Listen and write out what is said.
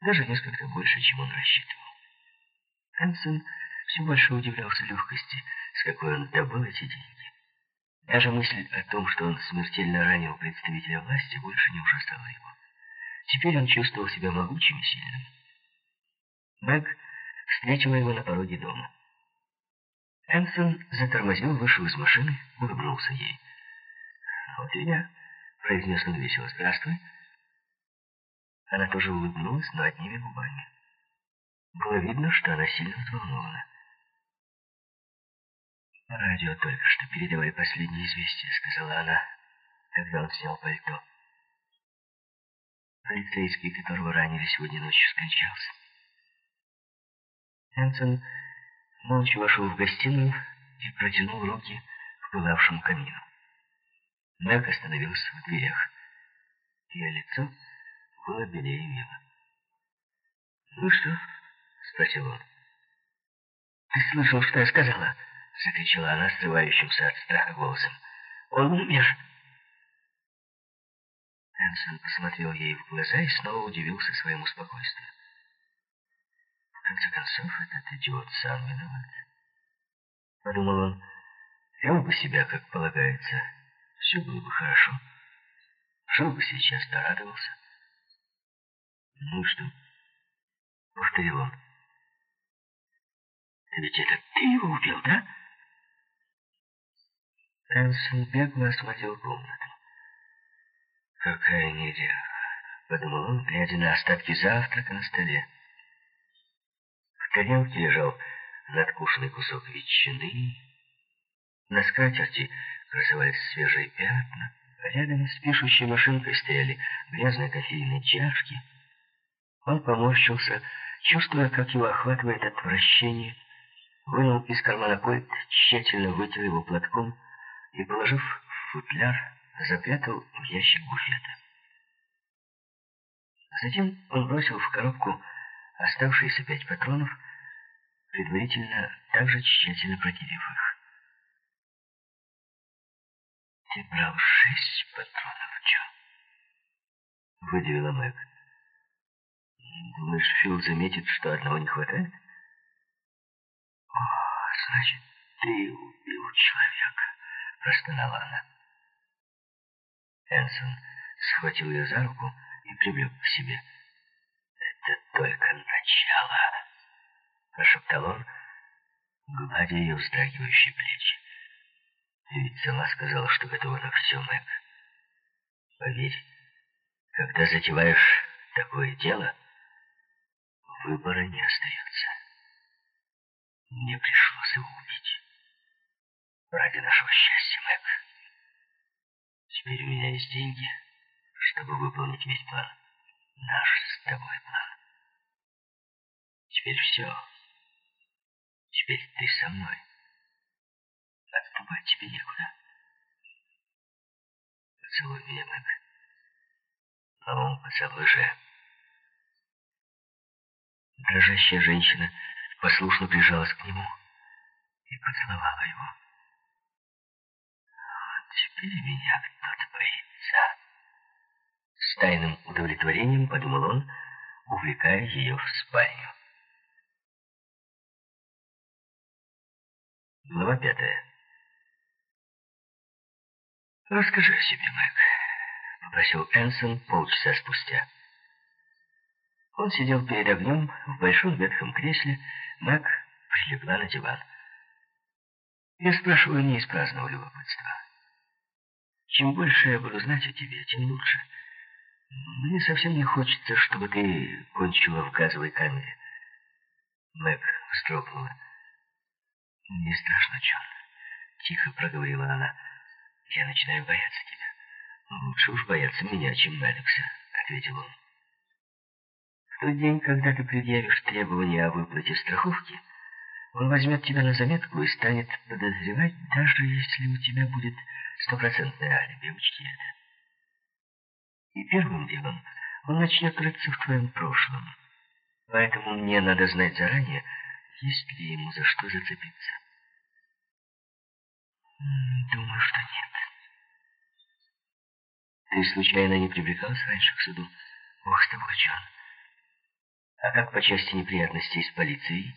даже несколько больше, чем он рассчитывал. Энсон все больше удивлялся легкости, с какой он добыл эти деньги. Даже мысль о том, что он смертельно ранил представителя власти, больше не ужасала его. Теперь он чувствовал себя могучим и сильным. Мэг встретила его на пороге дома. Энсон затормозил, вышел из машины, улыбнулся ей. «Вот и я», — произнес он весело. «Здравствуй». Она тоже улыбнулась, но одними губами. Было видно, что она сильно взволнована. «По радио только что передавали последние известия», — сказала она, когда он снял пальто. Полицейский, которого ранили сегодня ночью, скончался. Энсон молча вошел в гостиную и протянул руки к пылавшему камину. Мэг остановился в дверях. Ее лицо было белее мела. «Ну что?» — спросил он. «Ты слышал, что я сказала?» — закричала она, срывающимся от страха голосом. «Он умер!» Энсон посмотрел ей в глаза и снова удивился своему спокойствию. В конце концов, этот идиот сам виноват. Подумал он, вел бы себя, как полагается, все было бы хорошо. Жил бы сейчас, да «Ну что?» — повторил он. «Ведь это ты его убил, да?» Энсон бегло осмотрел комнату. «Какая неряха!» — подумал он, глядя на остатки завтрака на столе. В тарелке лежал надкушенный кусок ветчины. На скатерти красовались свежие пятна. Рядом с пишущей машинкой стояли грязные кофейные чашки. Он поморщился, чувствуя, как его охватывает отвращение, вынул из кармана кольт, тщательно вытер его платком и, положив в футляр, запрятал в ящик буфета. Затем он бросил в коробку оставшиеся пять патронов, предварительно также тщательно протерев их. «Ты брал шесть патронов, Джо?» — выдавила Мэг. «Думаешь, Фил заметит, что одного не хватает?» «О, значит, ты убил человека!» — простонала она. Энсон схватил ее за руку и привлек к себе. «Это только начало!» — прошептал он, гладя ее вздрагивающие плечи. «Ты ведь сама сказала, что готова на все, Мэг. Поверь, когда затеваешь такое дело, выбора не остается. Мне пришлось его убить. Ради нашего счастья, Мэг. Теперь у меня есть деньги, чтобы выполнить весь план. Наш с тобой план. Теперь все. Теперь ты со мной. Отступать тебе некуда. Поцелуй меня, Мэг. Ну, поцелуй же. Дрожащая женщина послушно прижалась к нему и поцеловала его. Вот теперь меня кто-то боится. С тайным удовлетворением подумал он, увлекая ее в спальню. Глава пятая. «Расскажи о себе, Мэг», — попросил Энсон полчаса спустя. Он сидел перед огнем в большом ветхом кресле, Мэг прилегла на диван. Я спрашиваю не из праздного любопытства. Чем больше я буду знать о тебе, тем лучше. Мне совсем не хочется, чтобы ты кончила в газовой камере. Мэг вздрогнула. «Не страшно, Джон», — тихо проговорила она. «Я начинаю бояться тебя». «Лучше уж бояться меня, чем Мэддокса», — ответил он тот день, когда ты предъявишь требования о выплате страховки, он возьмет тебя на заметку и станет подозревать, даже если у тебя будет стопроцентное алиби, учти это. И первым делом он начнет рыться в твоем прошлом. Поэтому мне надо знать заранее, есть ли ему за что зацепиться. Думаю, что нет. Ты случайно не привлекался раньше к суду? Бог с тобой, Джон. А как по части неприятностей с полицией?